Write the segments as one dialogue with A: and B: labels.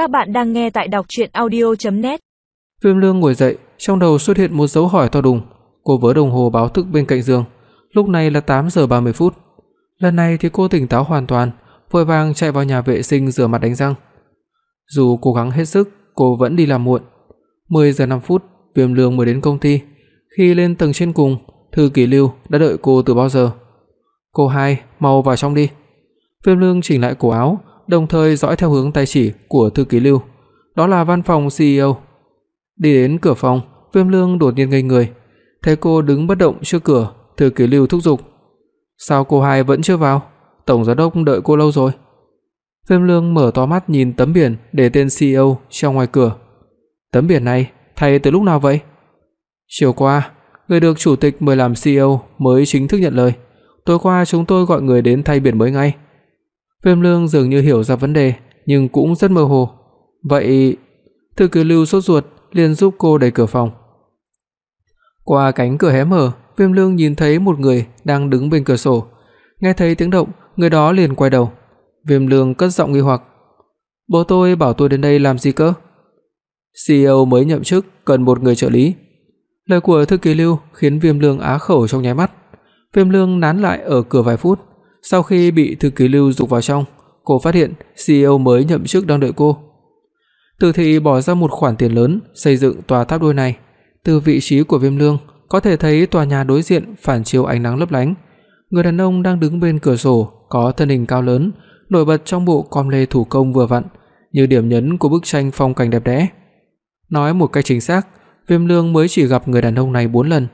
A: Các bạn đang nghe tại đọc audio net
B: Viêm Lương ngồi dậy, trong đầu xuất hiện một dấu hỏi to đùng. Cô vớ đồng hồ báo thức bên cạnh giường, lúc này là 8 giờ 30 phút. Lần này thì cô tỉnh táo hoàn toàn, vội vàng chạy vào nhà vệ sinh rửa mặt đánh răng. Dù cố gắng hết sức, cô vẫn đi làm muộn. 10 giờ 5 phút, Viêm Lương mới đến công ty. Khi lên tầng trên cùng, thư ký Lưu đã đợi cô từ bao giờ. "Cô hai, mau vào trong đi." Viêm Lương chỉnh lại cổ áo, đồng thời dõi theo hướng tay chỉ của thư ký Lưu. Đó là văn phòng CEO. Đi đến cửa phòng, Viêm Lương đột nhiên ngây người, thấy cô đứng bất động trước cửa, thư ký Lưu thúc giục: "Sao cô hai vẫn chưa vào? Tổng giám đốc đợi cô lâu rồi." Viêm Lương mở to mắt nhìn tấm biển để tên CEO treo ngoài cửa. Tấm biển này thay từ lúc nào vậy? Chiều qua, người được chủ tịch mời làm CEO mới chính thức nhận lời. Tối qua chúng tôi gọi người đến thay biển mới ngay. Viêm Lương dường như hiểu ra vấn đề, nhưng cũng rất mơ hồ. Vậy, thư ký Lưu sốt ruột liền giúp cô đẩy cửa phòng. Qua cánh cửa hé mở, Viêm Lương nhìn thấy một người đang đứng bên cửa sổ. Nghe thấy tiếng động, người đó liền quay đầu. Viêm Lương cất giọng nghi hoặc: "Bố tôi bảo tôi đến đây làm gì cơ?" CEO mới nhậm chức cần một người trợ lý. Lời của thư ký Lưu khiến Viêm Lương á khẩu trong nháy mắt. Viêm Lương nán lại ở cửa vài phút, sau khi bị thư ký Lưu dục vào trong, cô phát hiện CEO mới nhậm chức đang đợi cô. Từ thị bỏ ra một khoản tiền lớn xây dựng tòa tháp đôi này, từ vị trí của Viêm Lương có thể thấy tòa nhà đối diện phản chiếu ánh nắng lấp lánh. Người đàn ông đang đứng bên cửa sổ có thân hình cao lớn, nổi bật trong bộ com lê thủ công vừa vặn, như điểm nhấn của bức tranh phong cảnh đẹp đẽ. Nói một cách chính xác, Viêm Lương mới chỉ gặp người đàn ông này 4 lần,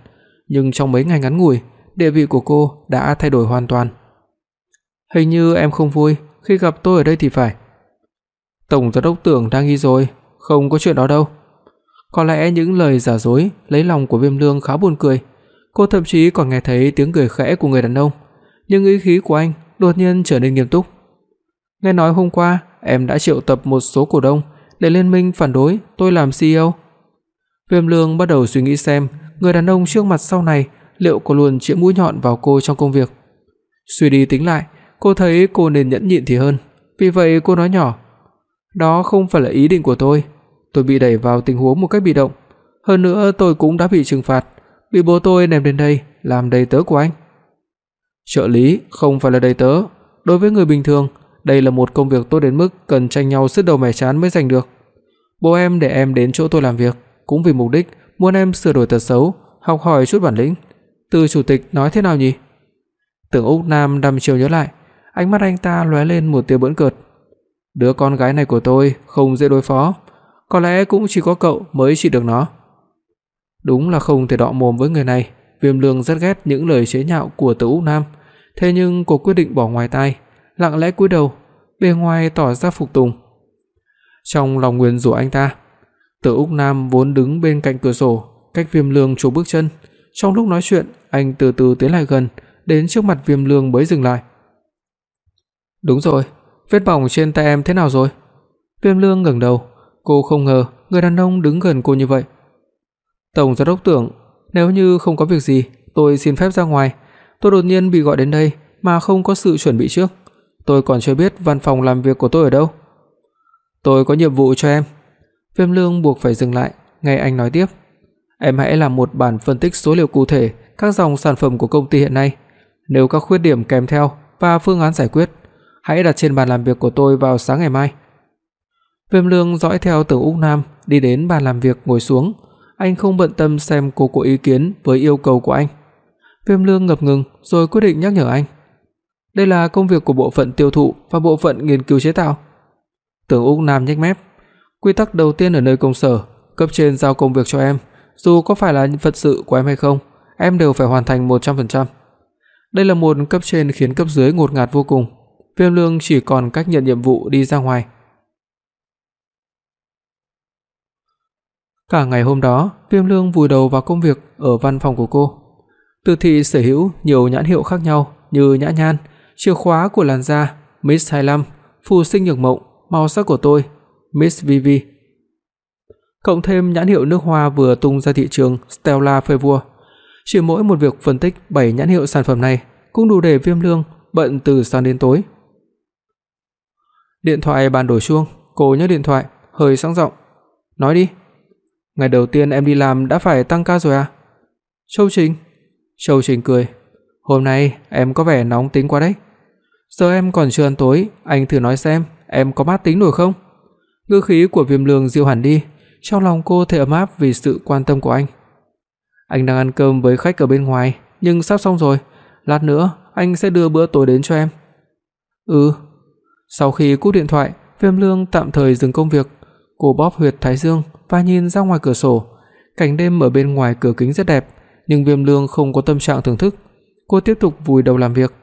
B: nhưng trong mấy ngày ngắn ngủi, địa vị của cô đã thay đổi hoàn toàn. Hình như em không vui khi gặp tôi ở đây thì phải. Tổng giám đốc tưởng đang nghi rồi, không có chuyện đó đâu. Có lẽ những lời giả dối lấy lòng của Viêm Lương khá buồn cười. Cô thậm chí còn nghe thấy tiếng cười khẽ của người đàn ông, nhưng ý khí của anh đột nhiên trở nên nghiêm túc. Nghe nói hôm qua em đã triệu tập một số cổ đông để liên minh phản đối tôi làm CEO. Viêm Lương bắt đầu suy nghĩ xem người đàn ông trước mặt sau này liệu có luôn chĩa mũi nhọn vào cô trong công việc. Suy đi tính lại, cô thấy cô nên nhẫn nhịn thì hơn, vì vậy cô nói nhỏ: "Đó không phải là ý định của tôi, tôi bị đẩy vào tình huống một cách bị động, hơn nữa tôi cũng đã bị trừng phạt, bị bố tôi đem đến đây làm đầy tớ của anh." Trợ lý không phải là đầy tớ, đối với người bình thường, đây là một công việc tốt đến mức cần tranh nhau sứt đầu mẻ trán mới giành được. Bố em để em đến chỗ tôi làm việc cũng vì mục đích muốn em sửa đổi tật xấu, học hỏi chút bản lĩnh. Từ chủ tịch nói thế nào nhỉ? Tưởng Úc Nam đăm chiêu nhớ lại, ánh mắt anh ta lóe lên một tia bỡn cợt. Đứa con gái này của tôi không dễ đối phó, có lẽ cũng chỉ có cậu mới trị được nó. Đúng là không thể đọ mồm với người này, Viêm Lương rất ghét những lời chế nhạo của Từ Úc Nam, thế nhưng cô quyết định bỏ ngoài tai, lặng lẽ cúi đầu, bề ngoài tỏ ra phục tùng. Trong lòng Nguyên rủa anh ta, Từ Úc Nam vốn đứng bên cạnh cửa sổ, cách Viêm Lương chục bước chân, trong lúc nói chuyện, anh từ từ tiến lại gần, đến trước mặt Viêm Lương mới dừng lại. "Đúng rồi, vết bỏng trên tay em thế nào rồi?" Viêm Lương ngẩng đầu, cô không ngờ người đàn ông đứng gần cô như vậy. "Tổng giám đốc tưởng, nếu như không có việc gì, tôi xin phép ra ngoài, tôi đột nhiên bị gọi đến đây mà không có sự chuẩn bị trước, tôi còn chưa biết văn phòng làm việc của tôi ở đâu." "Tôi có nhiệm vụ cho em." Viêm Lương buộc phải dừng lại, nghe anh nói tiếp. "Em hãy làm một bản phân tích số liệu cụ thể các dòng sản phẩm của công ty hiện nay, nếu các khuyết điểm kèm theo và phương án giải quyết, hãy đặt trên bàn làm việc của tôi vào sáng ngày mai." Viêm Lương dõi theo Tưởng Úc Nam đi đến bàn làm việc ngồi xuống, anh không bận tâm xem cô có ý kiến với yêu cầu của anh. Viêm Lương ngập ngừng rồi quyết định nhắc nhở anh. Đây là công việc của bộ phận tiêu thụ và bộ phận nghiên cứu chế tạo. Tưởng Úc Nam nhếch mép, quy tắc đầu tiên ở nơi công sở, cấp trên giao công việc cho em, dù có phải là phận sự của em hay không, em đều phải hoàn thành 100%. Đây là một cấp trên khiến cấp dưới ngột ngạt vô cùng. Viêm Lương chỉ còn cách nhận nhiệm vụ đi ra ngoài. Cả ngày hôm đó, Viêm Lương vùi đầu vào công việc ở văn phòng của cô. Từ thị sở hữu nhiều nhãn hiệu khác nhau như Nhã Nhan, chìa khóa của làn da, Miss 25, phù sinh nhược mộng, màu sắc của tôi, Miss Vivi. Cộng thêm nhãn hiệu nước hoa vừa tung ra thị trường Stella Favor. Chỉ mỗi một việc phân tích 7 nhãn hiệu sản phẩm này cũng đủ để Viêm Lương bận từ sáng đến tối. Điện thoại bàn đổ chuông, cô nhấc điện thoại, hơi sáng giọng. "Nói đi. Ngày đầu tiên em đi làm đã phải tăng ca rồi à?" Châu Trình. Châu Trình cười. "Hôm nay em có vẻ nóng tính quá đấy. Giờ em còn chưa ăn tối, anh thử nói xem, em có mát tính nổi không?" Ngữ khí của Viêm Lương dịu hẳn đi, trong lòng cô thấy ấm áp vì sự quan tâm của anh. Anh đang ăn cơm với khách ở bên ngoài, nhưng sắp xong rồi, lát nữa anh sẽ đưa bữa tối đến cho em. Ừ. Sau khi cúp điện thoại, Viêm Lương tạm thời dừng công việc, cô bóp huyệt thái dương và nhìn ra ngoài cửa sổ. Cảnh đêm ở bên ngoài cửa kính rất đẹp, nhưng Viêm Lương không có tâm trạng thưởng thức. Cô tiếp tục vùi đầu làm việc.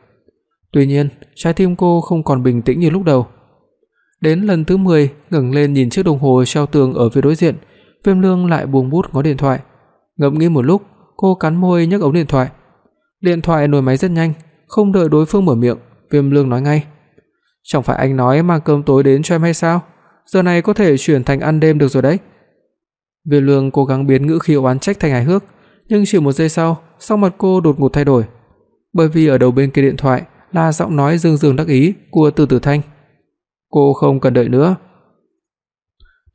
B: Tuy nhiên, trái tim cô không còn bình tĩnh như lúc đầu. Đến lần thứ 10, ngẩng lên nhìn chiếc đồng hồ treo tường ở phía đối diện, Viêm Lương lại buông bút ngó điện thoại. Ngẫm nghĩ một lúc, cô cắn môi nhấc ống điện thoại. Điện thoại nổi máy rất nhanh, không đợi đối phương mở miệng, Viêm Lương nói ngay: "Chẳng phải anh nói mang cơm tối đến cho em hay sao? Giờ này có thể chuyển thành ăn đêm được rồi đấy." Viêm Lương cố gắng biến ngữ khí oán trách thành hài hước, nhưng chỉ một giây sau, sắc mặt cô đột ngột thay đổi, bởi vì ở đầu bên kia điện thoại là giọng nói dương dương đắc ý của Từ Tử Thanh. Cô không cần đợi nữa.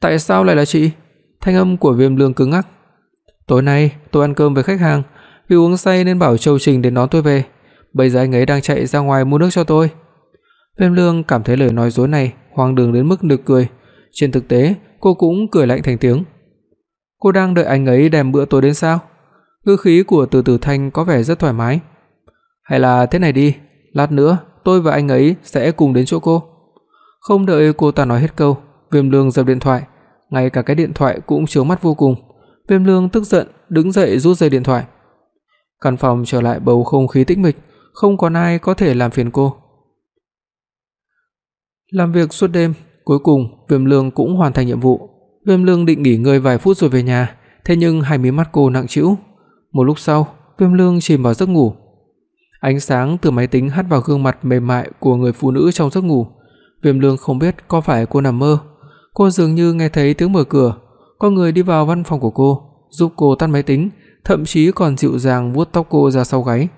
B: Tại sao lại là chị? Thanh âm của Viêm Lương cứng ngắc. Tối nay tôi ăn cơm với khách hàng, vì uống say nên bảo Châu Trình đến đón tôi về. Bây giờ anh ấy đang chạy ra ngoài mua nước cho tôi. Viêm Lương cảm thấy lời nói dối này hoang đường đến mức nực cười, trên thực tế cô cũng cười lạnh thành tiếng. Cô đang đợi anh ấy đem bữa tối đến sao? Ngữ khí của Từ Từ Thanh có vẻ rất thoải mái. Hay là thế này đi, lát nữa tôi và anh ấy sẽ cùng đến chỗ cô. Không đợi cô ta nói hết câu, Viêm Lương giật điện thoại, ngay cả cái điện thoại cũng chiếu mắt vô cùng. Viêm Lương tức giận đứng dậy rút dây điện thoại. Căn phòng trở lại bầu không khí tĩnh mịch, không còn ai có thể làm phiền cô. Làm việc suốt đêm, cuối cùng Viêm Lương cũng hoàn thành nhiệm vụ. Viêm Lương định nghỉ ngơi vài phút rồi về nhà, thế nhưng hai mí mắt cô nặng trĩu. Một lúc sau, Viêm Lương chìm vào giấc ngủ. Ánh sáng từ máy tính hắt vào gương mặt mềm mại của người phụ nữ trong giấc ngủ. Viêm Lương không biết có phải cô nằm mơ. Cô dường như nghe thấy tiếng mở cửa, có người đi vào văn phòng của cô, giúp cô tắt máy tính, thậm chí còn dịu dàng vuốt tóc cô ra sau gáy.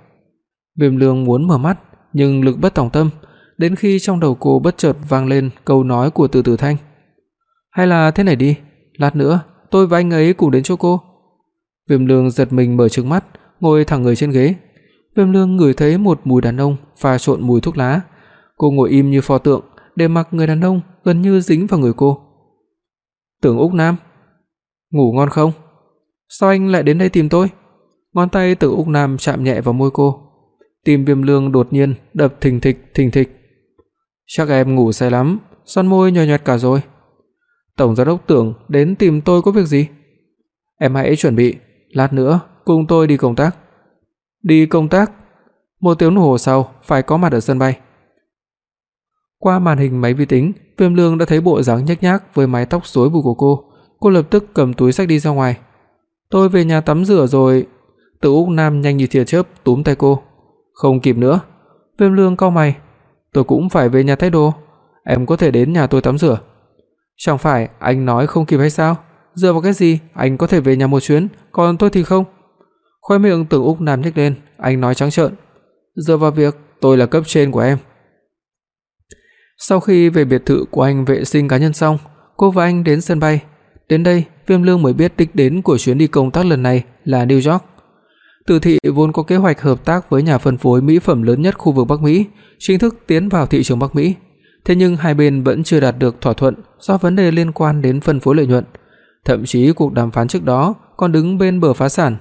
B: Viêm Lương muốn mở mắt, nhưng lực bất tòng tâm, đến khi trong đầu cô bất chợt vang lên câu nói của Từ Từ Thanh. Hay là thế này đi, lát nữa tôi và anh ấy cùng đến chỗ cô. Viêm Lương giật mình mở trừng mắt, ngồi thẳng người trên ghế. Viêm Lương ngửi thấy một mùi đàn ông pha trộn mùi thuốc lá. Cô ngồi im như pho tượng, để mặc người đàn ông gần như dính vào người cô. Tưởng Úc Nam, ngủ ngon không? Sao anh lại đến đây tìm tôi? Ngón tay Tưởng Úc Nam chạm nhẹ vào môi cô. Tim Viêm Lương đột nhiên đập thình thịch thình thịch. Chắc em ngủ say lắm, son môi nhòe nhạt cả rồi. Tổng giám đốc Tưởng đến tìm tôi có việc gì? Em hãy chuẩn bị, lát nữa cùng tôi đi công tác. Đi công tác? Một tiếng đồng hồ sau phải có mặt ở sân bay. Qua màn hình máy vi tính, Viêm Lương đã thấy bộ dáng nhếch nhác với mái tóc rối bù của cô. Cô lập tức cầm túi xách đi ra ngoài. "Tôi về nhà tắm rửa rồi." Từ Úc Nam nhanh như tia chớp túm tay cô. "Không kịp nữa." Viêm Lương cau mày. "Tôi cũng phải về nhà thay đồ, em có thể đến nhà tôi tắm rửa." "Chẳng phải anh nói không kịp hay sao? Dựa vào cái gì anh có thể về nhà một chuyến, còn tôi thì không?" Khóe miệng tưởng Úc Nam nhếch lên, anh nói trắng trợn. "Dựa vào việc tôi là cấp trên của em." Sau khi về biệt thự của anh vệ sinh cá nhân xong, cô và anh đến sân bay. Đến đây, Viêm Lương mới biết đích đến của chuyến đi công tác lần này là New York. Từ thị vốn có kế hoạch hợp tác với nhà phân phối mỹ phẩm lớn nhất khu vực Bắc Mỹ, chính thức tiến vào thị trường Bắc Mỹ. Thế nhưng hai bên vẫn chưa đạt được thỏa thuận do vấn đề liên quan đến phân phối lợi nhuận. Thậm chí cuộc đàm phán trước đó còn đứng bên bờ phá sản.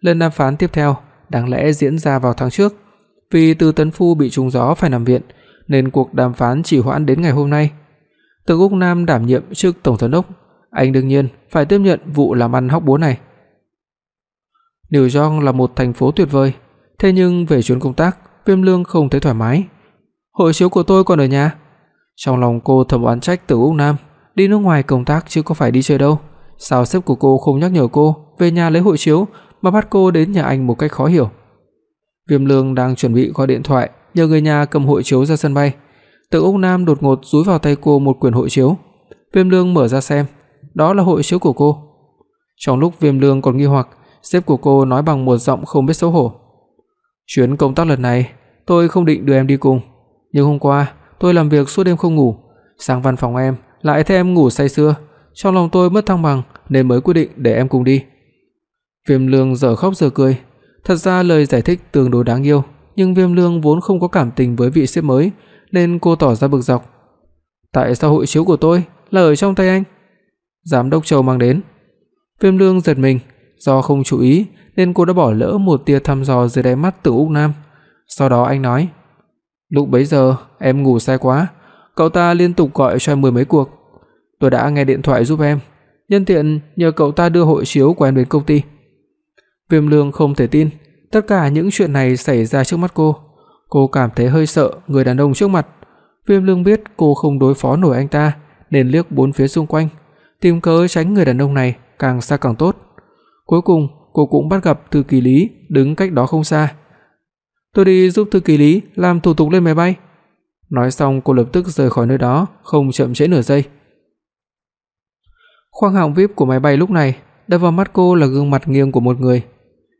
B: Lần đàm phán tiếp theo đáng lẽ diễn ra vào tháng trước, vì Từ Tấn Phu bị trúng gió phải nằm viện, nên cuộc đàm phán chỉ hoãn đến ngày hôm nay. Từ Úc Nam đảm nhiệm chức tổng giám đốc, anh đương nhiên phải tiếp nhận vụ làm ăn hóc búa này. New York là một thành phố tuyệt vời, thế nhưng về chuyến công tác, Viêm Lương không thấy thoải mái. Hộ chiếu của tôi còn ở nhà. Trong lòng cô thầm oán trách Từ Úc Nam, đi nước ngoài công tác chứ có phải đi chơi đâu. Sao sếp của cô không nhắc nhở cô về nhà lấy hộ chiếu mà bắt cô đến nhà anh một cách khó hiểu. Viêm Lương đang chuẩn bị gọi điện thoại nhờ người nhà cầm hộ chiếu ra sân bay. Từ Úc Nam đột ngột dúi vào tay cô một quyển hộ chiếu. Viêm Lương mở ra xem, đó là hộ chiếu của cô. Trong lúc Viêm Lương còn nghi hoặc, sếp của cô nói bằng một giọng không biết xấu hổ. "Chuyến công tác lần này, tôi không định đưa em đi cùng, nhưng hôm qua tôi làm việc suốt đêm không ngủ, sang văn phòng em lại thấy em ngủ say sưa, trong lòng tôi mất thăng bằng nên mới quyết định để em cùng đi." Viêm Lương giờ khóc giờ cười, thật ra lời giải thích tương đối đáng yêu, nhưng Viêm Lương vốn không có cảm tình với vị sếp mới, nên cô tỏ ra bực dọc. "Tại sao hội chiếu của tôi là ở trong tay anh?" Giám đốc Châu mang đến. Viêm Lương giật mình, do không chú ý nên cô đã bỏ lỡ một tia thăm dò dưới đáy mắt Từ Úc Nam. Sau đó anh nói: "Lúc bấy giờ em ngủ say quá, cậu ta liên tục gọi cho em mười mấy cuộc. Tôi đã nghe điện thoại giúp em, nhân tiện nhờ cậu ta đưa hộ chiếu của em đến công ty." Viêm Lương không thể tin, tất cả những chuyện này xảy ra trước mắt cô. Cô cảm thấy hơi sợ người đàn ông trước mặt. Viêm Lương biết cô không đối phó nổi anh ta, nên liếc bốn phía xung quanh, tìm cớ tránh người đàn ông này càng xa càng tốt. Cuối cùng, cô cũng bắt gặp thư ký Lý đứng cách đó không xa. "Tôi đi giúp thư ký Lý làm thủ tục lên máy bay." Nói xong cô lập tức rời khỏi nơi đó, không chậm trễ nửa giây. Khoang hạng VIP của máy bay lúc này, đập vào mắt cô là gương mặt nghiêng của một người.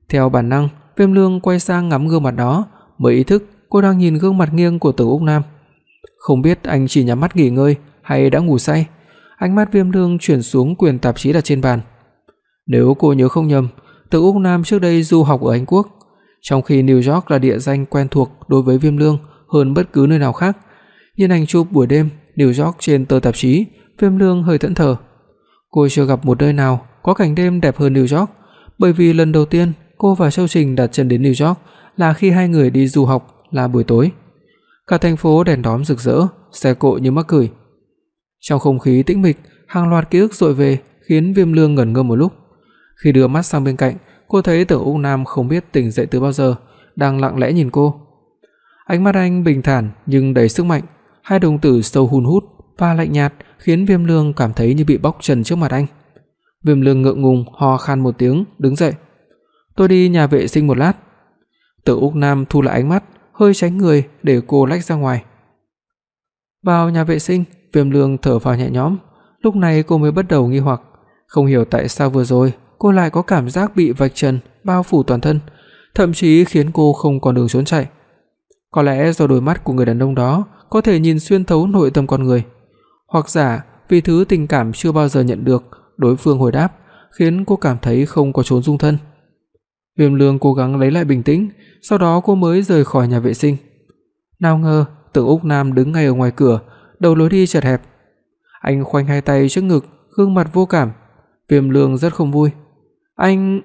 B: Theo bản năng, Viêm Lương quay sang ngắm gương mặt đó, mới ý thức cô đang nhìn gương mặt nghiêng của Từ Úc Nam. Không biết anh chỉ nhắm mắt nghỉ ngơi hay đã ngủ say. Ánh mắt Viêm Lương chuyển xuống quyển tạp chí đặt trên bàn. Nếu cô nhớ không nhầm, Từ Úc Nam trước đây du học ở Anh Quốc, trong khi New York là địa danh quen thuộc đối với Viêm Lương hơn bất cứ nơi nào khác. Nhìn ảnh chụp buổi đêm New York trên tờ tạp chí, Viêm Lương hơi thẫn thờ. Cô chưa gặp một nơi nào có cảnh đêm đẹp hơn New York, bởi vì lần đầu tiên cô và Châu Trình đặt chân đến New York là khi hai người đi du học là buổi tối. Cả thành phố đèn đóm rực rỡ, xe cộ như mắc cười. Trong không khí tĩnh mịch, hàng loạt ký ức dội về, khiến Viêm Lương ngẩn ngơ một lúc. Khi đưa mắt sang bên cạnh, cô thấy Tử Úc Nam không biết tỉnh dậy từ bao giờ, đang lặng lẽ nhìn cô. Ánh mắt anh bình thản nhưng đầy sức mạnh, hai đồng tử sâu hun hút và lạnh nhạt khiến Viêm Lương cảm thấy như bị bóc trần trước mặt anh. Viêm Lương ngượng ngùng ho khan một tiếng, đứng dậy. "Tôi đi nhà vệ sinh một lát." Tử Úc Nam thu lại ánh mắt, hơi tránh người để cô lách ra ngoài. Vào nhà vệ sinh, Viêm Lương thở phào nhẹ nhõm, lúc này cô mới bắt đầu nghi hoặc, không hiểu tại sao vừa rồi cô lại có cảm giác bị vạch trần bao phủ toàn thân, thậm chí khiến cô không còn đường trốn chạy. Có lẽ do đôi mắt của người đàn ông đó có thể nhìn xuyên thấu nội tâm con người, hoặc giả vì thứ tình cảm chưa bao giờ nhận được, đối phương hồi đáp, khiến cô cảm thấy không có trốn dung thân. Viêm Lương cố gắng lấy lại bình tĩnh, sau đó cô mới rời khỏi nhà vệ sinh. Nào ngờ, Tưởng Úc Nam đứng ngay ở ngoài cửa, đầu lối đi chật hẹp. Anh khoanh hai tay trước ngực, gương mặt vô cảm. Viêm Lương rất không vui. "Anh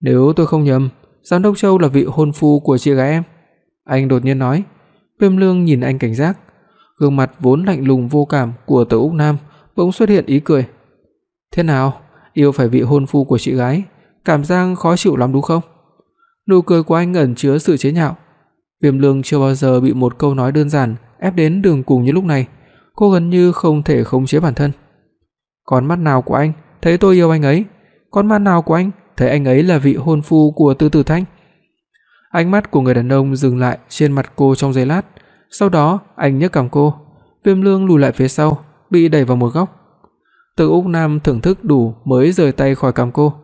B: Nếu tôi không nhầm, giám đốc Châu là vị hôn phu của chị gái em." Anh đột nhiên nói. Viêm Lương nhìn anh cảnh giác, gương mặt vốn lạnh lùng vô cảm của Tử Úc Nam bỗng xuất hiện ý cười. "Thế nào, yêu phải vị hôn phu của chị gái, cảm giác khó chịu lắm đúng không?" Nụ cười của anh ẩn chứa sự chế nhạo. Viêm Lương chưa bao giờ bị một câu nói đơn giản ép đến đường cùng như lúc này, cô gần như không thể khống chế bản thân. Con mắt nào của anh thấy tôi yêu anh ấy? Con ma nào của anh thấy anh ấy là vị hôn phu của Tư Tử Thanh? Ánh mắt của người đàn ông dừng lại trên mặt cô trong giây lát, sau đó anh nhấc cằm cô, Viêm Lương lùi lại phía sau, bị đẩy vào một góc. Từ Úc Nam thưởng thức đủ mới rời tay khỏi cằm cô.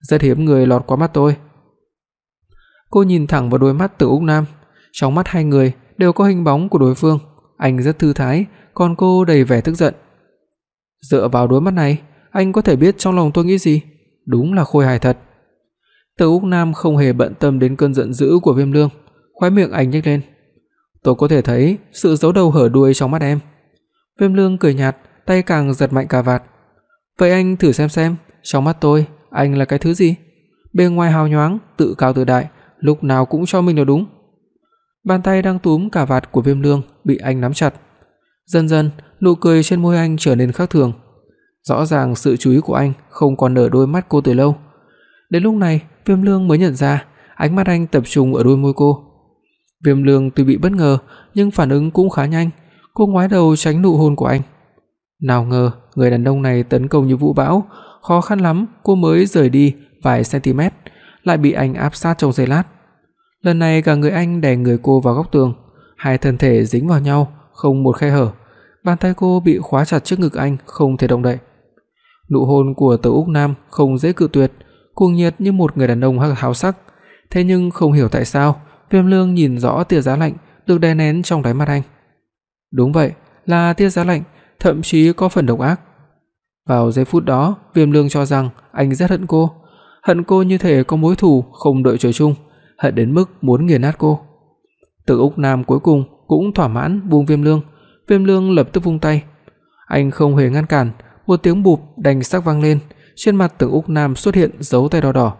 B: Rất hiếm người lọt qua mắt tôi. Cô nhìn thẳng vào đôi mắt Từ Úc Nam, trong mắt hai người đều có hình bóng của đối phương, anh rất thư thái, còn cô đầy vẻ tức giận. Dựa vào đôi mắt này, anh có thể biết trong lòng tôi nghĩ gì, đúng là khôi hài thật. Từ Úc Nam không hề bận tâm đến cơn giận dữ của Viêm Lương, khóe miệng anh nhếch lên. Tôi có thể thấy sự giấu đầu hở đuôi trong mắt em. Viêm Lương cười nhạt, tay càng giật mạnh cà vạt. Vậy anh thử xem xem, trong mắt tôi, anh là cái thứ gì? Bên ngoài hào nhoáng, tự cao tự đại, lúc nào cũng cho mình là đúng. Bàn tay đang túm cà vạt của Viêm Lương bị anh nắm chặt. Dần dần, nụ cười trên môi anh trở nên khác thường. Rõ ràng sự chú ý của anh không còn ở đôi mắt cô từ lâu. Đến lúc này, Viêm Lương mới nhận ra, ánh mắt anh tập trung ở đôi môi cô. Viêm Lương tuy bị bất ngờ, nhưng phản ứng cũng khá nhanh, cô ngoái đầu tránh nụ hôn của anh. Nào ngờ, người đàn ông này tấn công như vũ bão, khó khăn lắm cô mới rời đi vài cm, lại bị anh áp sát trong giây lát. Lần này cả người anh đè người cô vào góc tường, hai thân thể dính vào nhau, không một khe hở. Bàn tay cô bị khóa chặt trước ngực anh, không thể động đậy. Nụ hôn của Từ Úc Nam không dễ cự tuyệt, cuồng nhiệt như một người đàn ông háo sắc, thế nhưng không hiểu tại sao, Viêm Lương nhìn rõ tia giá lạnh được đè nén trong đáy mắt anh. Đúng vậy, là tia giá lạnh, thậm chí có phần độc ác. Vào giây phút đó, Viêm Lương cho rằng anh rất hận cô, hận cô như thể có mối thù không đợi trời chung, hận đến mức muốn nghiền nát cô. Từ Úc Nam cuối cùng cũng thỏa mãn buông Viêm Lương, Viêm Lương lập tức vung tay. Anh không hề ngăn cản, một tiếng bụp đành sắc vang lên, trên mặt Tưởng Úc Nam xuất hiện dấu tay đỏ đỏ.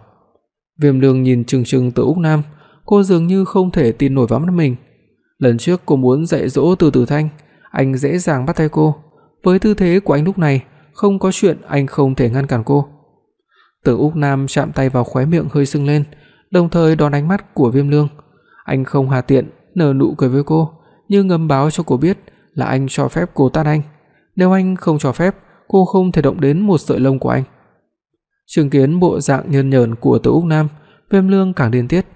B: Viêm Lương nhìn chừng chừng Tưởng Úc Nam, cô dường như không thể tin nổi vào mắt mình. Lần trước cô muốn dạy dỗ Từ Tử Thanh, anh dễ dàng bắt tay cô, với tư thế của anh lúc này, không có chuyện anh không thể ngăn cản cô. Tưởng Úc Nam chạm tay vào khóe miệng hơi sưng lên, đồng thời đón ánh mắt của Viêm Lương. Anh không hà tiện nở nụ cười với cô, như ngầm báo cho cô biết là anh cho phép cô tát anh. Nếu anh không cho phép, cô không thể động đến một sợi lông của anh. Chứng kiến bộ dạng nhơn nhởn của Từ Úc Nam, Viêm Lương càng điên tiết.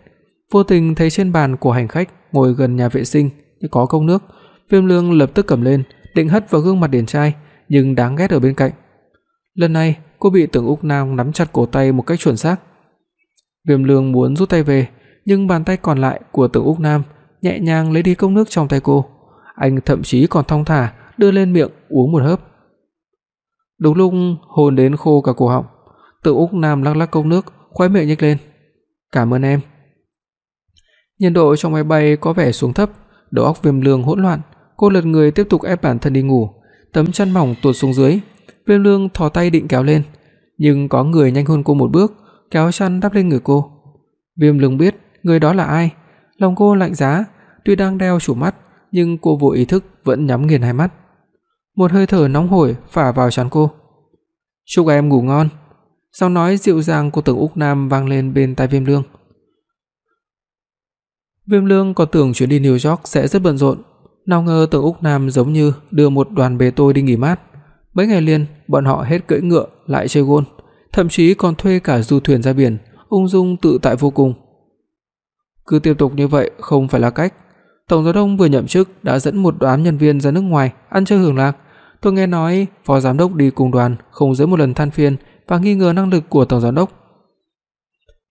B: Vô tình thấy trên bàn của hành khách ngồi gần nhà vệ sinh có cốc nước, Viêm Lương lập tức cầm lên, định hất vào gương mặt điển trai, nhưng đáng ghét ở bên cạnh. Lần này, cô bị Tưởng Úc Nam nắm chặt cổ tay một cách chuẩn xác. Viêm Lương muốn rút tay về, nhưng bàn tay còn lại của Tưởng Úc Nam nhẹ nhàng lấy đi cốc nước trong tay cô. Anh thậm chí còn thong thả đưa lên miệng uống một hớp. Đúng lúc hôn đến khô cả cổ họng, tự Úc Nam lắc lắc cốc nước, khóe miệng nhếch lên. "Cảm ơn em." Nhiệt độ trong máy bay có vẻ xuống thấp, đầu óc Viêm Lương hỗn loạn, cô lật người tiếp tục ép bản thân đi ngủ, tấm chăn mỏng tuột xuống dưới, Viêm Lương thò tay định kéo lên, nhưng có người nhanh hơn cô một bước, kéo chăn đắp lên người cô. Viêm Lương biết người đó là ai, lòng cô lạnh giá, tuy đang đeo chủ mắt, nhưng cô vô ý thức vẫn nhắm nghiền hai mắt. Một hơi thở nóng hổi phả vào trán cô. "Chúc em ngủ ngon." Giọng nói dịu dàng của Tưởng Úc Nam vang lên bên tai Viêm Lương. Viêm Lương có tưởng chuyến đi New York sẽ rất bận rộn, nào ngờ Tưởng Úc Nam giống như đưa một đoàn bề tôi đi nghỉ mát. Mấy ngày liền, bọn họ hết cưỡi ngựa lại chơi gôn, thậm chí còn thuê cả du thuyền ra biển, ung dung tự tại vô cùng. Cứ tiếp tục như vậy không phải là cách. Tổng giám đốc vừa nhậm chức đã dẫn một đám nhân viên ra nước ngoài ăn chơi hưởng lạc. Tôi nghe nói phó giám đốc đi cùng đoàn không dưới một lần than phiền và nghi ngờ năng lực của tổng giám đốc.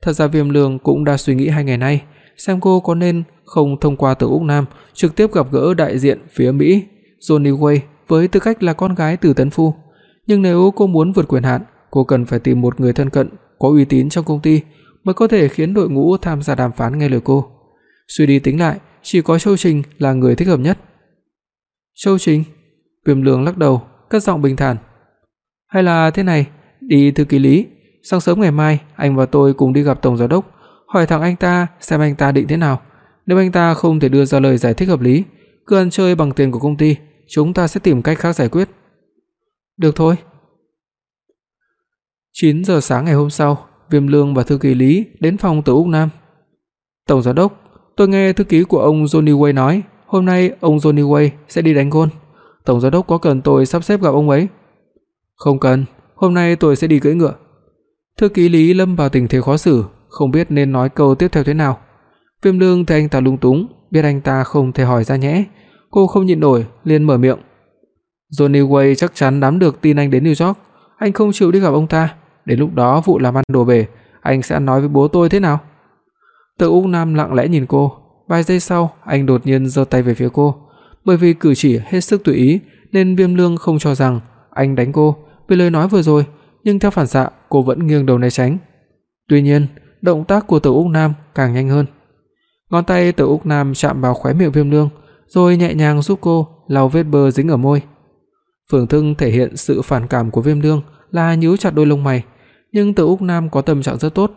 B: Thật ra Viêm Lương cũng đã suy nghĩ hai ngày nay, xem cô có nên không thông qua Từ Úc Nam trực tiếp gặp gỡ đại diện phía Mỹ, Johnny Way với tư cách là con gái Từ Tấn Phu, nhưng nếu cô muốn vượt quyền hạn, cô cần phải tìm một người thân cận, có uy tín trong công ty mới có thể khiến đội ngũ tham gia đàm phán nghe lời cô. Suy đi tính lại, chỉ có Châu Trình là người thích hợp nhất. Châu Trình? Viêm Lương lắc đầu, cất giọng bình thản. Hay là thế này, đi thư ký Lý, sáng sớm ngày mai anh và tôi cùng đi gặp tổng giám đốc, hỏi thẳng anh ta xem anh ta định thế nào. Nếu anh ta không thể đưa ra lời giải thích hợp lý, cứ ăn chơi bằng tiền của công ty, chúng ta sẽ tìm cách khác giải quyết. Được thôi. 9 giờ sáng ngày hôm sau, Viêm Lương và thư ký Lý đến phòng Từ Úc Nam. "Tổng giám đốc, tôi nghe thư ký của ông Johnny Way nói, hôm nay ông Johnny Way sẽ đi đánh gôn. Tổng giám đốc có cần tôi sắp xếp gặp ông ấy?" "Không cần, hôm nay tôi sẽ đi cưỡi ngựa." Thư ký Lý lâm vào tình thế khó xử, không biết nên nói câu tiếp theo thế nào. Viêm Lương thấy anh ta lung túng, biết anh ta không thể hỏi ra nhẽ, cô không nhịn nổi liền mở miệng. Johnny Way chắc chắn nắm được tin anh đến New York, anh không chịu đi gặp ông ta, đến lúc đó vụ làm ăn đổ bể, anh sẽ nói với bố tôi thế nào? Tự Úc Nam lặng lẽ nhìn cô, vài giây sau, anh đột nhiên giơ tay về phía cô, bởi vì cử chỉ hết sức tùy ý nên Viêm Lương không cho rằng anh đánh cô vì lời nói vừa rồi, nhưng theo phản xạ, cô vẫn nghiêng đầu né tránh. Tuy nhiên, động tác của Từ Úc Nam càng nhanh hơn. Ngón tay Từ Úc Nam chạm vào khóe miệng Viêm Lương, rồi nhẹ nhàng giúp cô lau vết bơ dính ở môi. Phượng Thương thể hiện sự phản cảm của Viêm Lương là nhíu chặt đôi lông mày, nhưng Từ Úc Nam có tâm trạng rất tốt.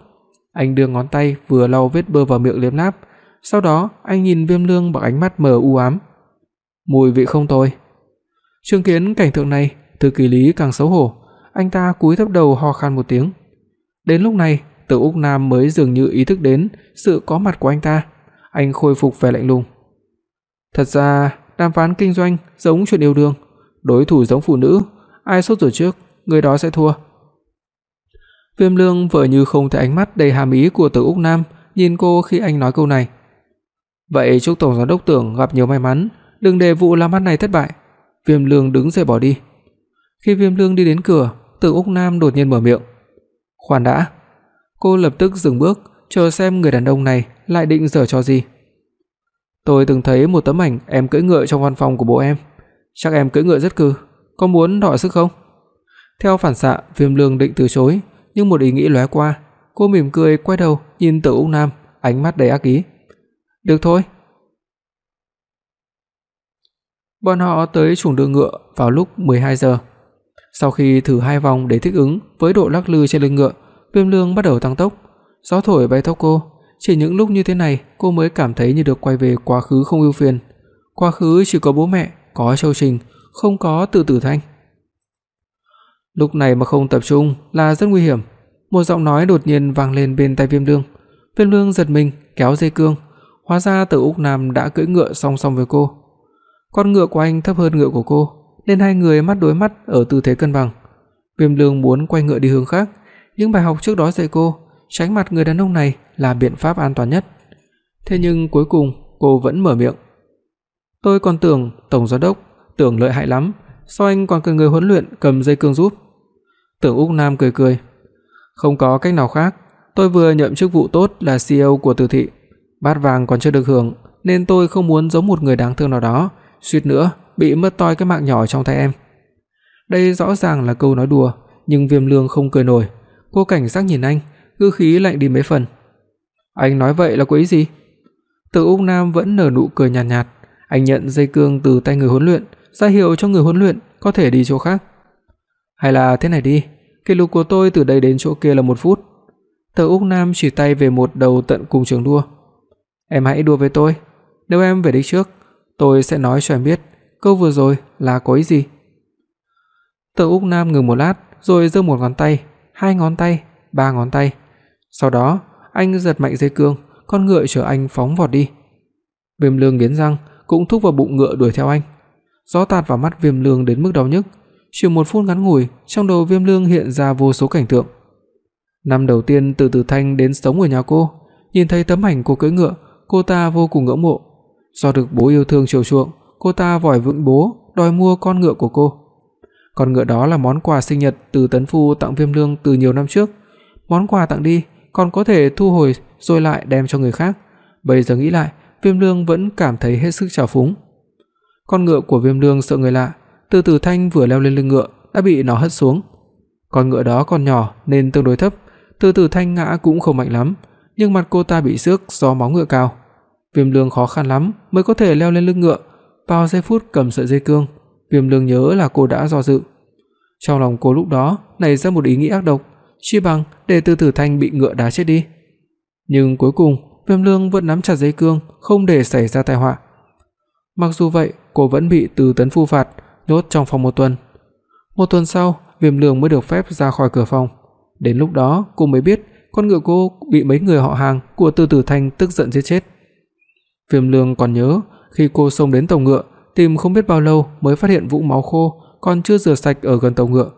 B: Anh đưa ngón tay vừa lau vết bơ vào miệng liếm láp, sau đó anh nhìn Viêm Lương bằng ánh mắt mờ u ám. Mùi vị không tồi. Chứng kiến cảnh tượng này, thư ký Lý càng xấu hổ, anh ta cúi thấp đầu ho khan một tiếng. Đến lúc này, Từ Úc Nam mới dường như ý thức đến sự có mặt của anh ta, anh khôi phục vẻ lạnh lùng. Thật ra, đàm phán kinh doanh giống chuyện yêu đương, đối thủ giống phụ nữ, ai sốt ruột trước, người đó sẽ thua. Viêm Lương vờ như không thấy ánh mắt đầy hàm ý của Từ Úc Nam nhìn cô khi anh nói câu này. Vậy chúc tổng giám đốc Tưởng gặp nhiều may mắn, đừng để vụ làm ăn này thất bại. Viêm Lương đứng dậy bỏ đi. Khi Viêm Lương đi đến cửa, Từ Úc Nam đột nhiên mở miệng. "Khoan đã." Cô lập tức dừng bước, chờ xem người đàn ông này lại định giở trò gì. Tôi từng thấy một tấm ảnh em cưỡi ngựa trong văn phòng của bố em, chắc em cưỡi ngựa rất cừ, có muốn đọ sức không? Theo phản xạ, Viêm Lương định từ chối, nhưng một ý nghĩ lóe qua, cô mỉm cười quay đầu nhìn Từ Úc Nam, ánh mắt đầy ác ý. "Được thôi." Bọn họ tới chuồng đưa ngựa vào lúc 12 giờ. Sau khi thử hai vòng để thích ứng với độ lắc lư trên lưng ngựa, Viêm Lương bắt đầu tăng tốc. Gió thổi bay tóc cô, chỉ những lúc như thế này cô mới cảm thấy như được quay về quá khứ không ưu phiền. Quá khứ chỉ có bố mẹ, có Châu Trình, không có Từ Tử Thanh. Lúc này mà không tập trung là rất nguy hiểm. Một giọng nói đột nhiên vang lên bên tai Viêm Lương. Viêm Lương giật mình, kéo dây cương, hóa ra Từ Úc Nam đã cưỡi ngựa song song với cô. Con ngựa của anh thấp hơn ngựa của cô, nên hai người mắt đối mắt ở tư thế cân bằng. Viêm Lương muốn quay ngựa đi hướng khác, những bài học trước đó dạy cô, tránh mặt người đàn ông này là biện pháp an toàn nhất. Thế nhưng cuối cùng cô vẫn mở miệng. Tôi còn tưởng tổng giám đốc tưởng lợi hại lắm, sao anh còn cần người huấn luyện cầm dây cương giúp? Tưởng Úc Nam cười cười. Không có cách nào khác, tôi vừa nhậm chức vụ tốt là CEO của Từ thị, bát vàng còn chưa được hưởng, nên tôi không muốn giống một người đáng thương nào đó, suýt nữa bị mất toi cái mạng nhỏ trong tay em. Đây rõ ràng là câu nói đùa, nhưng Viêm Lương không cười nổi, cô cảnh giác nhìn anh, ngữ khí lạnh đi mấy phần. Anh nói vậy là có ý gì? Từ Úc Nam vẫn nở nụ cười nhàn nhạt, nhạt, anh nhận dây cương từ tay người huấn luyện, ra hiệu cho người huấn luyện có thể đi chỗ khác. Hay là thế này đi, kỷ lục của tôi từ đây đến chỗ kia là 1 phút. Từ Úc Nam chỉ tay về một đầu tận cùng trường đua. Em hãy đua với tôi, nếu em về đích trước, tôi sẽ nói cho em biết câu vừa rồi là có ý gì. Tưởng Úc Nam ngừng một lát, rồi giơ một ngón tay, hai ngón tay, ba ngón tay. Sau đó, anh giật mạnh dây cương, con ngựa chở anh phóng vọt đi. Viêm Lương nghiến răng, cũng thúc vào bụng ngựa đuổi theo anh. Gió tạt vào mắt Viêm Lương đến mức đau nhức, chỉ một phút ngắn ngủi, trong đầu Viêm Lương hiện ra vô số cảnh tượng. Năm đầu tiên từ Từ Thanh đến sống ở nhà cô, nhìn thấy tấm ảnh cô cưỡi ngựa, cô ta vô cùng ngưỡng mộ. Do được bố yêu thương chiều chuộng, cô ta vòi vựng bố đòi mua con ngựa của cô. Con ngựa đó là món quà sinh nhật từ Tấn Phu tặng Viêm Lương từ nhiều năm trước. Món quà tặng đi còn có thể thu hồi rồi lại đem cho người khác. Bây giờ nghĩ lại, Viêm Lương vẫn cảm thấy hết sức trào phúng. Con ngựa của Viêm Lương sợ người lạ, Từ Từ Thanh vừa leo lên lưng ngựa đã bị nó hất xuống. Con ngựa đó còn nhỏ nên tương đối thấp, Từ Từ Thanh ngã cũng không mạnh lắm, nhưng mặt cô ta bị xước do máu ngựa cao. Viêm Lương khó khăn lắm mới có thể leo lên lưng ngựa, vào giây phút cầm sợi dây cương, Viêm Lương nhớ là cô đã do dự. Trong lòng cô lúc đó nảy ra một ý nghĩ ác độc, chi bằng để Từ Tử Thanh bị ngựa đá chết đi. Nhưng cuối cùng, Viêm Lương vẫn nắm chặt dây cương, không để xảy ra tai họa. Mặc dù vậy, cô vẫn bị Từ Tấn Phu phạt, nhốt trong phòng một tuần. Một tuần sau, Viêm Lương mới được phép ra khỏi cửa phòng. Đến lúc đó, cô mới biết con ngựa cô bị mấy người họ hàng của Từ Tử Thanh tức giận giết chết. Viêm Lương còn nhớ khi cô xông đến tàu ngựa, tìm không biết bao lâu mới phát hiện vũng máu khô còn chưa rửa sạch ở gần tàu ngựa.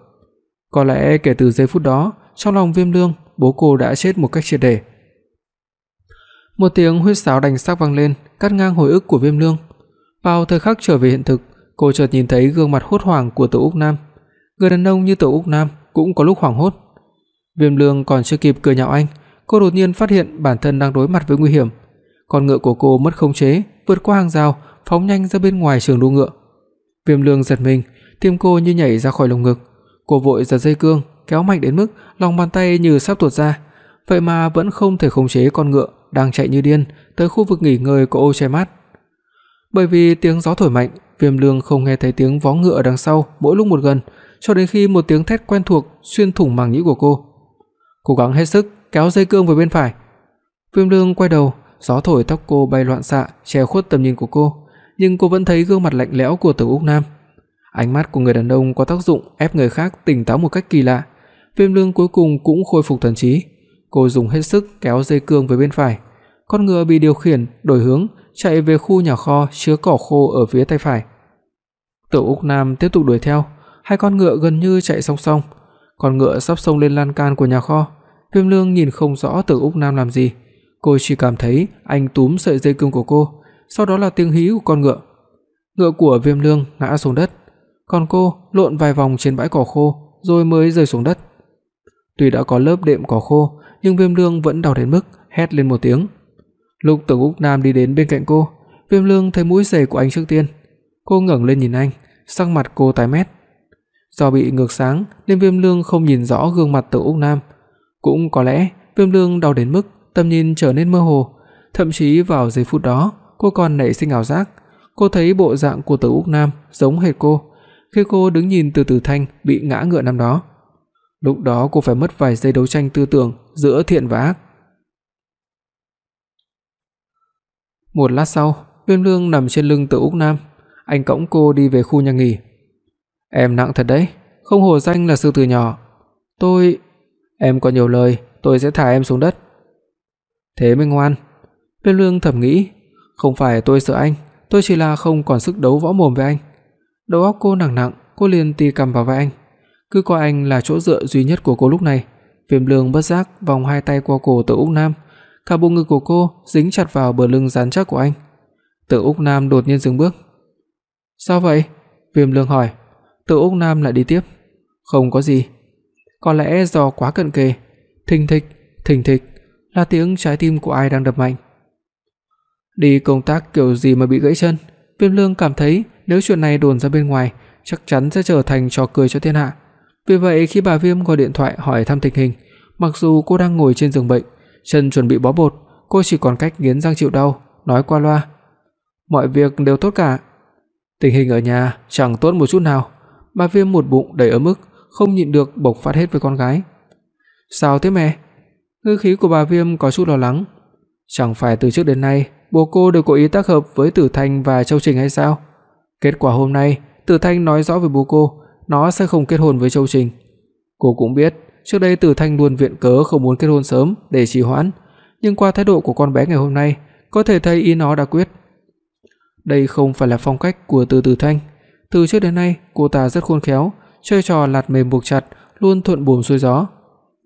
B: Có lẽ kể từ giây phút đó, trong lòng Viêm Lương, bố cô đã chết một cách triệt để. Một tiếng huýt sáo đành sắc vang lên, cắt ngang hồi ức của Viêm Lương. Vào thời khắc trở về hiện thực, cô chợt nhìn thấy gương mặt hốt hoảng của Tô Úc Nam. Người đàn ông như Tô Úc Nam cũng có lúc hoảng hốt. Viêm Lương còn chưa kịp cười nhạo anh, cô đột nhiên phát hiện bản thân đang đối mặt với nguy hiểm. Con ngựa của cô mất khống chế, vượt qua hàng rào, phóng nhanh ra bên ngoài trường đua ngựa. Viêm Lương giật mình, tim cô như nhảy ra khỏi lồng ngực. Cô vội giật dây cương, kéo mạnh đến mức lòng bàn tay như sắp tuột ra, vậy mà vẫn không thể khống chế con ngựa đang chạy như điên tới khu vực nghỉ ngơi của ô che mát. Bởi vì tiếng gió thổi mạnh, Viêm Lương không nghe thấy tiếng vó ngựa ở đằng sau mỗi lúc một gần, cho đến khi một tiếng thét quen thuộc xuyên thủng màng nhĩ của cô. Cố gắng hết sức kéo dây cương về bên phải. Viêm Lương quay đầu, gió thổi tóc cô bay loạn xạ, che khuất tầm nhìn của cô, nhưng cô vẫn thấy gương mặt lạnh lẽo của Tử Úc Nam. Ánh mắt của người đàn ông có tác dụng ép người khác tỉnh táo một cách kỳ lạ. Viêm Lương cuối cùng cũng khôi phục thần trí. Cô dùng hết sức kéo dây cương về bên phải. Con ngựa bị điều khiển đổi hướng, chạy về khu nhà kho chứa cỏ khô ở phía tay phải. Tử Úc Nam tiếp tục đuổi theo, hai con ngựa gần như chạy song song. Con ngựa sắp xông lên lan can của nhà kho. Viêm Lương nhìn không rõ Tử Úc Nam làm gì, cô chỉ cảm thấy anh túm sợi dây cương của cô, sau đó là tiếng hí của con ngựa. Ngựa của Viêm Lương ngã xuống đất, còn cô lộn vài vòng trên bãi cỏ khô rồi mới rơi xuống đất. Tuy đã có lớp đệm cỏ khô, nhưng Viêm Lương vẫn đau đến mức hét lên một tiếng. Lúc Tưởng Úc Nam đi đến bên cạnh cô, Viêm Lương thấy mũi giày của anh trước tiên. Cô ngẩng lên nhìn anh, sắc mặt cô tái mét. Do bị ngược sáng nên Viêm Lương không nhìn rõ gương mặt Từ Úc Nam, cũng có lẽ Viêm Lương đau đến mức tầm nhìn trở nên mơ hồ, thậm chí vào giây phút đó, cô còn nảy sinh ảo giác, cô thấy bộ dạng của Từ Úc Nam giống hệt cô, khi cô đứng nhìn Từ tử Thanh bị ngã ngựa năm đó. Lúc đó cô phải mất vài giây đấu tranh tư tưởng giữa thiện và ác. Một lát sau, Viêm Lương nằm trên lưng Từ Úc Nam, anh cõng cô đi về khu nhà nghỉ. Em nặng thật đấy, không hổ danh là sư tử nhỏ. Tôi em có nhiều lời, tôi sẽ thả em xuống đất. Thế mới ngoan. Viêm Lương thầm nghĩ, không phải tôi sợ anh, tôi chỉ là không còn sức đấu võ mồm với anh. Đầu óc cô nặng nặng, cô liền tì cầm vào vai anh. Cứ coi anh là chỗ dựa duy nhất của cô lúc này. Viêm Lương bất giác vòng hai tay qua cổ Tự Úc Nam, cả bộ ngực của cô dính chặt vào bờ lưng rắn chắc của anh. Tự Úc Nam đột nhiên dừng bước. "Sao vậy?" Viêm Lương hỏi. Tự Úc Nam lại đi tiếp. "Không có gì. Có lẽ do quá cận kề." Thình thịch, thình thịch, là tiếng trái tim của ai đang đập mạnh. Đi công tác kiểu gì mà bị gãy chân, Viêm Lương cảm thấy nếu chuyện này đồn ra bên ngoài, chắc chắn sẽ trở thành trò cười cho thiên hạ. Vì vậy khi bà Viêm gọi điện thoại hỏi thăm tình hình, mặc dù cô đang ngồi trên giường bệnh, chân chuẩn bị bó bột, cô chỉ còn cách nghiến răng chịu đau, nói qua loa: "Mọi việc đều tốt cả." Tình hình ở nhà chẳng tốt một chút nào. Bà Viêm một bụng đầy ấm ức, không nhịn được bộc phát hết với con gái. "Sao thế mẹ?" Ngữ khí của bà Viêm có chút lo lắng. Chẳng phải từ trước đến nay bố cô đều có ý tác hợp với Tử Thanh và Châu Trình hay sao? Kết quả hôm nay, Tử Thanh nói rõ với bố cô, nó sẽ không kết hôn với Châu Trình. Cô cũng biết, trước đây Tử Thanh luôn viện cớ không muốn kết hôn sớm để trì hoãn, nhưng qua thái độ của con bé ngày hôm nay, có thể thấy ý nó đã quyết. Đây không phải là phong cách của Từ Tử Thanh, từ trước đến nay cô ta rất khôn khéo, chơi trò lạt mềm buộc chặt, luôn thuận buồm xuôi gió.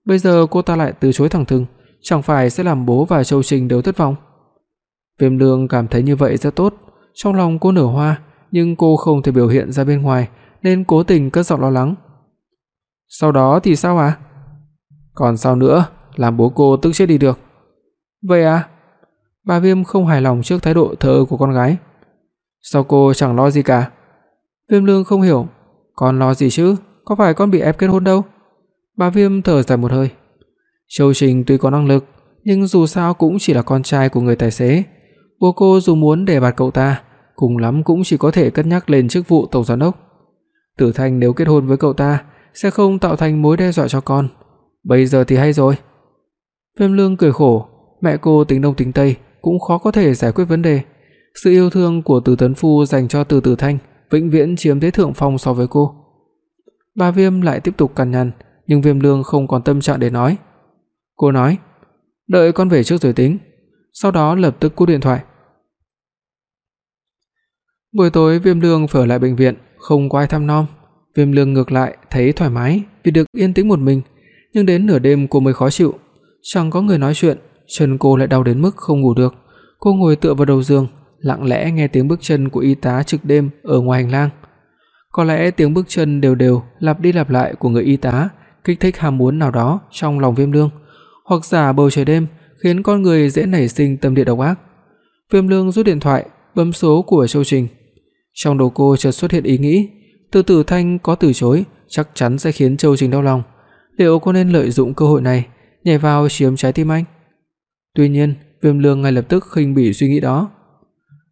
B: Bây giờ cô ta lại từ chối thẳng thừng, chẳng phải sẽ làm bố và Châu Trình đều thất vọng. Viêm Lương cảm thấy như vậy rất tốt, trong lòng cô nở hoa, nhưng cô không thể biểu hiện ra bên ngoài nên cố tình cất giọng lo lắng. Sau đó thì sao ạ? À? Còn sao nữa, làm bố cô tức chết đi được. Vậy à? Bà Viêm không hài lòng trước thái độ thờ ơ của con gái. Sao cô chẳng lo gì cả? Viêm Lương không hiểu, con lo gì chứ, có phải con bị ép kết hôn đâu. Bà Viêm thở dài một hơi. Châu Trình tuy có năng lực, nhưng dù sao cũng chỉ là con trai của người tài xế. Bố cô dù muốn đề bạt cậu ta, cùng lắm cũng chỉ có thể cân nhắc lên chức vụ tổng giám đốc. Tử Thanh nếu kết hôn với cậu ta sẽ không tạo thành mối đe dọa cho con. Bây giờ thì hay rồi. Viêm Lương cười khổ, mẹ cô tính đông tính tây cũng khó có thể giải quyết vấn đề. Sự yêu thương của Từ Tấn Phu dành cho Từ Tử Thanh vĩnh viễn chiếm thế thượng phong so với cô. Bà Viêm lại tiếp tục cằn nhằn, nhưng Viêm Lương không còn tâm trạng để nói. Cô nói: "Đợi con về trước rồi tính." Sau đó lập tức cúp điện thoại. Buổi tối Viêm Lương phải ở lại bệnh viện, không có ai thăm nom. Viêm Lương ngược lại thấy thoải mái vì được yên tĩnh một mình, nhưng đến nửa đêm cô mới khó chịu, chẳng có người nói chuyện, chân cô lại đau đến mức không ngủ được. Cô ngồi tựa vào đầu giường, lặng lẽ nghe tiếng bước chân của y tá trực đêm ở ngoài hành lang. Có lẽ tiếng bước chân đều đều lặp đi lặp lại của người y tá kích thích ham muốn nào đó trong lòng Viêm Lương, hoặc giả bầu trời đêm khiến con người dễ nảy sinh tâm địa độc ác. Viêm Lương rút điện thoại, bấm số của Châu Trình. Trong đầu cô chợt xuất hiện ý nghĩ, Từ Tử Thanh có từ chối, chắc chắn sẽ khiến Châu Trình đau lòng. Liệu cô nên lợi dụng cơ hội này nhảy vào chiếm trái tim anh? Tuy nhiên, Viêm Lương ngay lập tức khinh bỉ suy nghĩ đó.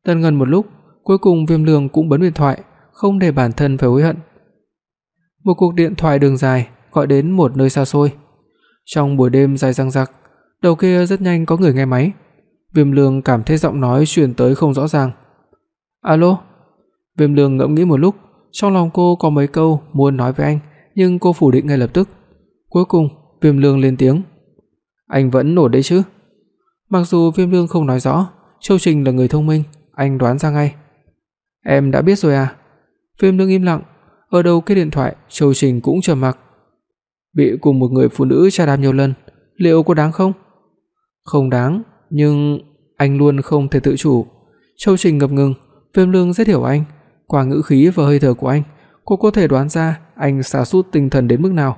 B: Tần ngần một lúc, cuối cùng Viêm Lương cũng bấm điện thoại, không để bản thân phải hối hận. Một cuộc điện thoại đường dài gọi đến một nơi xa xôi. Trong buổi đêm dài dằng dặc, đầu kia rất nhanh có người nghe máy. Viêm Lương cảm thấy giọng nói truyền tới không rõ ràng. "Alo?" Viêm Lương ngẫm nghĩ một lúc, trong lòng cô có mấy câu muốn nói với anh, nhưng cô phủ định ngay lập tức. Cuối cùng, Viêm Lương lên tiếng. "Anh vẫn nổi đấy chứ?" Mặc dù Viêm Lương không nói rõ, Châu Trình là người thông minh, anh đoán ra ngay. "Em đã biết rồi à?" Viêm Lương im lặng, ở đầu kia điện thoại, Châu Trình cũng trầm mặc. Bị cùng một người phụ nữ tra đạp nhiều lần, liệu có đáng không? Không đáng, nhưng anh luôn không thể tự chủ. Châu Trình ngập ngừng, Viêm Lương rất hiểu anh, qua ngữ khí và hơi thở của anh, cô có thể đoán ra anh sa sút tinh thần đến mức nào.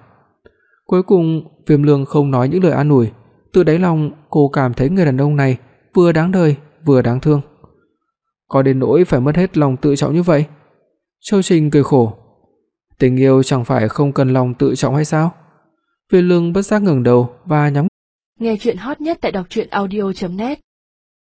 B: Cuối cùng, Viêm Lương không nói những lời an ủi, từ đáy lòng cô cảm thấy người đàn ông này vừa đáng đời, vừa đáng thương. Có đến nỗi phải mất hết lòng tự trọng như vậy? Châu Trình cười khổ. Tình yêu chẳng phải không cần lòng tự trọng hay sao? Viên Lương bất giác ngẩng đầu và nhắm.
A: Nghe truyện hot nhất tại doctruyenaudio.net